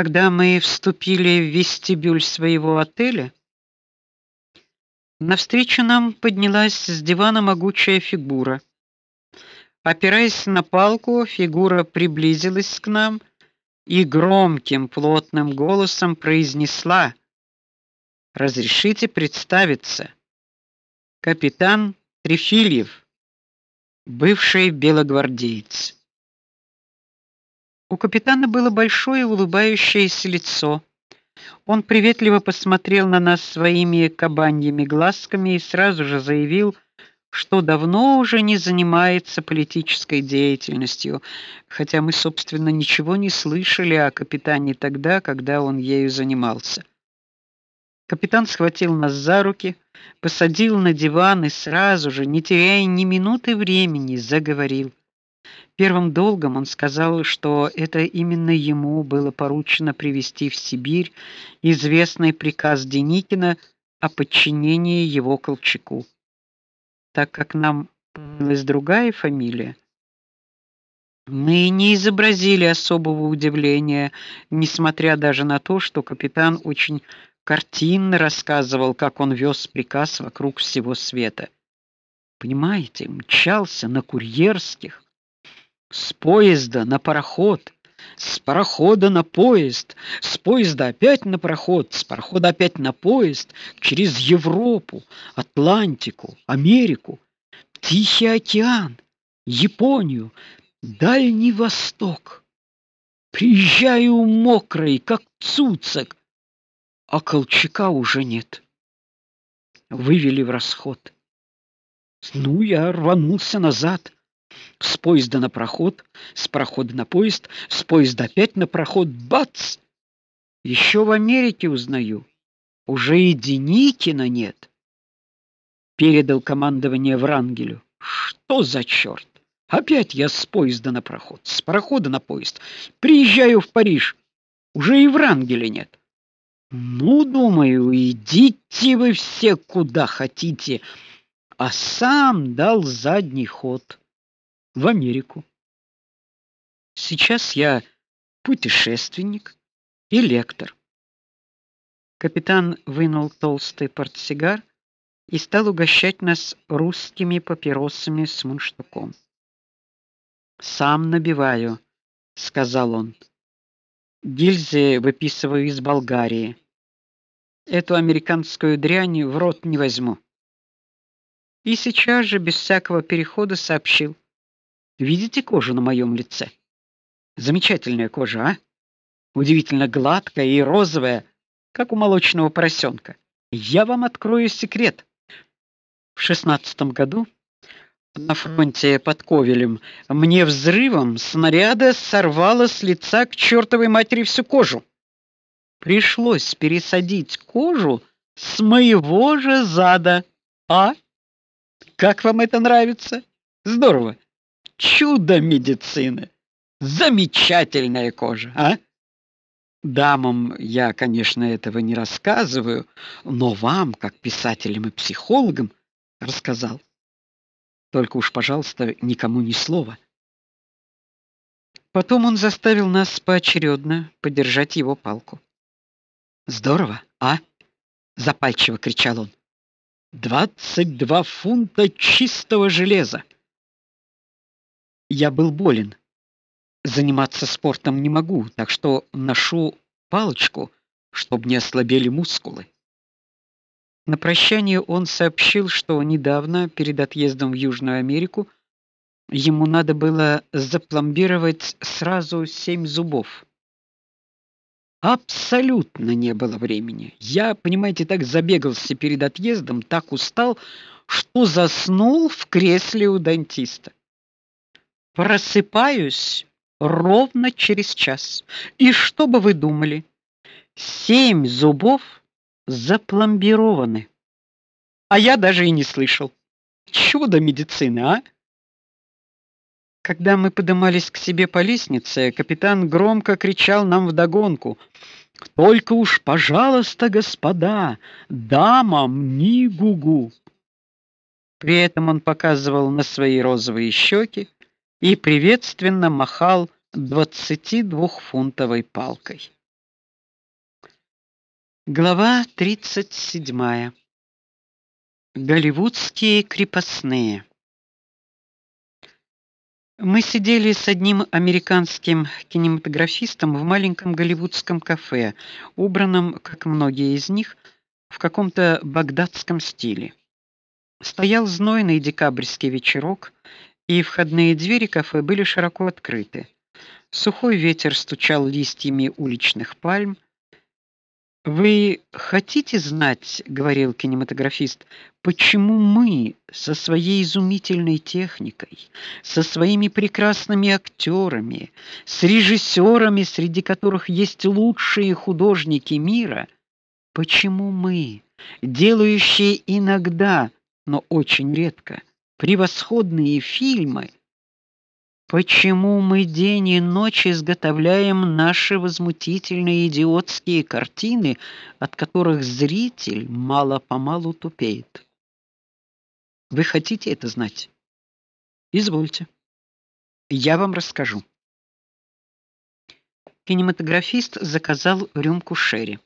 Когда мы вступили в вестибюль своего отеля, навстречу нам поднялась с дивана могучая фигура. Опираясь на палку, фигура приблизилась к нам и громким, плотным голосом произнесла: "Разрешите представиться? Капитан Трефильев, бывший белогвардеец". У капитана было большое улыбающееся лицо. Он приветливо посмотрел на нас своими кабаньими глазками и сразу же заявил, что давно уже не занимается политической деятельностью, хотя мы, собственно, ничего не слышали о капитане тогда, когда он ею занимался. Капитан схватил нас за руки, посадил на диван и сразу же, не теряя ни минуты времени, заговорил. Первым долгом он сказал, что это именно ему было поручено привести в Сибирь известный приказ Деникина о подчинении его Колчаку. Так как нам понравилась другая фамилия, мы не изобразили особого удивления, несмотря даже на то, что капитан очень картинно рассказывал, как он вез приказ вокруг всего света. Понимаете, мчался на курьерских с поезда на пароход, с парохода на поезд, с поезда опять на пароход, с парохода опять на поезд, через Европу, Атлантику, Америку, Тихий океан, Японию, Дальний Восток. Приезжаю мокрый, как цуцик, а Колчака уже нет. Вывели в расход. Ну, я рванулся назад с поезда на проход, с прохода на поезд, с поезда опять на проход. Бац! Еще в Америке узнаю. Уже и Деникина нет. Передал командование Врангелю. Что за черт? Опять я с поезда на проход, с прохода на поезд. Приезжаю в Париж. Уже и Врангеля нет. Ну, думаю, идите вы все куда хотите, а сам дал задний ход в Америку. Сейчас я путешественник и лектор. Капитан вынул толстый портсигар и стал угощать нас русскими папиросами с мундштуком. Сам набиваю, сказал он. Гильзы выписываю из Болгарии. Эту американскую дрянь в рот не возьму. И сейчас же без всякого перехода сообщил: Видите кожу на моем лице? Замечательная кожа, а? Удивительно гладкая и розовая, как у молочного поросенка. Я вам открою секрет. В шестнадцатом году на фронте под Ковелем мне взрывом снаряда сорвало с лица к чертовой матери всю кожу. Пришлось пересадить кожу с моего же зада. А? Как вам это нравится? Здорово чудо медицины. Замечательная кожа, а? Дамам я, конечно, этого не рассказываю, но вам, как писателям и психологам, рассказал. Только уж, пожалуйста, никому ни слова. Потом он заставил нас поочередно подержать его палку. Здорово, а? запальчиво кричал он. «Двадцать два фунта чистого железа. Я был болен. Заниматься спортом не могу, так что ношу палочку, чтобы не ослабели мускулы. На прощание он сообщил, что недавно, перед отъездом в Южную Америку, ему надо было запломбировать сразу семь зубов. Абсолютно не было времени. Я, понимаете, так забегался перед отъездом, так устал, что заснул в кресле у дантиста. Просыпаюсь ровно через час. И что бы вы думали? Семь зубов запломбированы. А я даже и не слышал. Чудо медицины, а? Когда мы поднимались к себе по лестнице, капитан громко кричал нам вдогонку: "Только уж, пожалуйста, господа, дамам ни гугу". При этом он показывал на свои розовые щеки, и приветственно махал двадцатидвухфунтовой палкой. Глава 37. Голливудские крепостные. Мы сидели с одним американским кинематографистом в маленьком голливудском кафе, убранном, как многие из них, в каком-то багдадском стиле. Стоял знойный декабрьский вечерок, и входные двери кафе были широко открыты. Сухой ветер стучал листьями уличных пальм. Вы хотите знать, говорил кинематографист, почему мы со своей изумительной техникой, со своими прекрасными актерами, с режиссерами, среди которых есть лучшие художники мира, почему мы, делающие иногда, но очень редко превосходные фильмы, Почему мы день и ночь изготовляем наши возмутительные идиотские картины, от которых зритель мало-помалу тупеет? Вы хотите это знать? Извольте. Я вам расскажу. Кинематографист заказал рюмку шерри.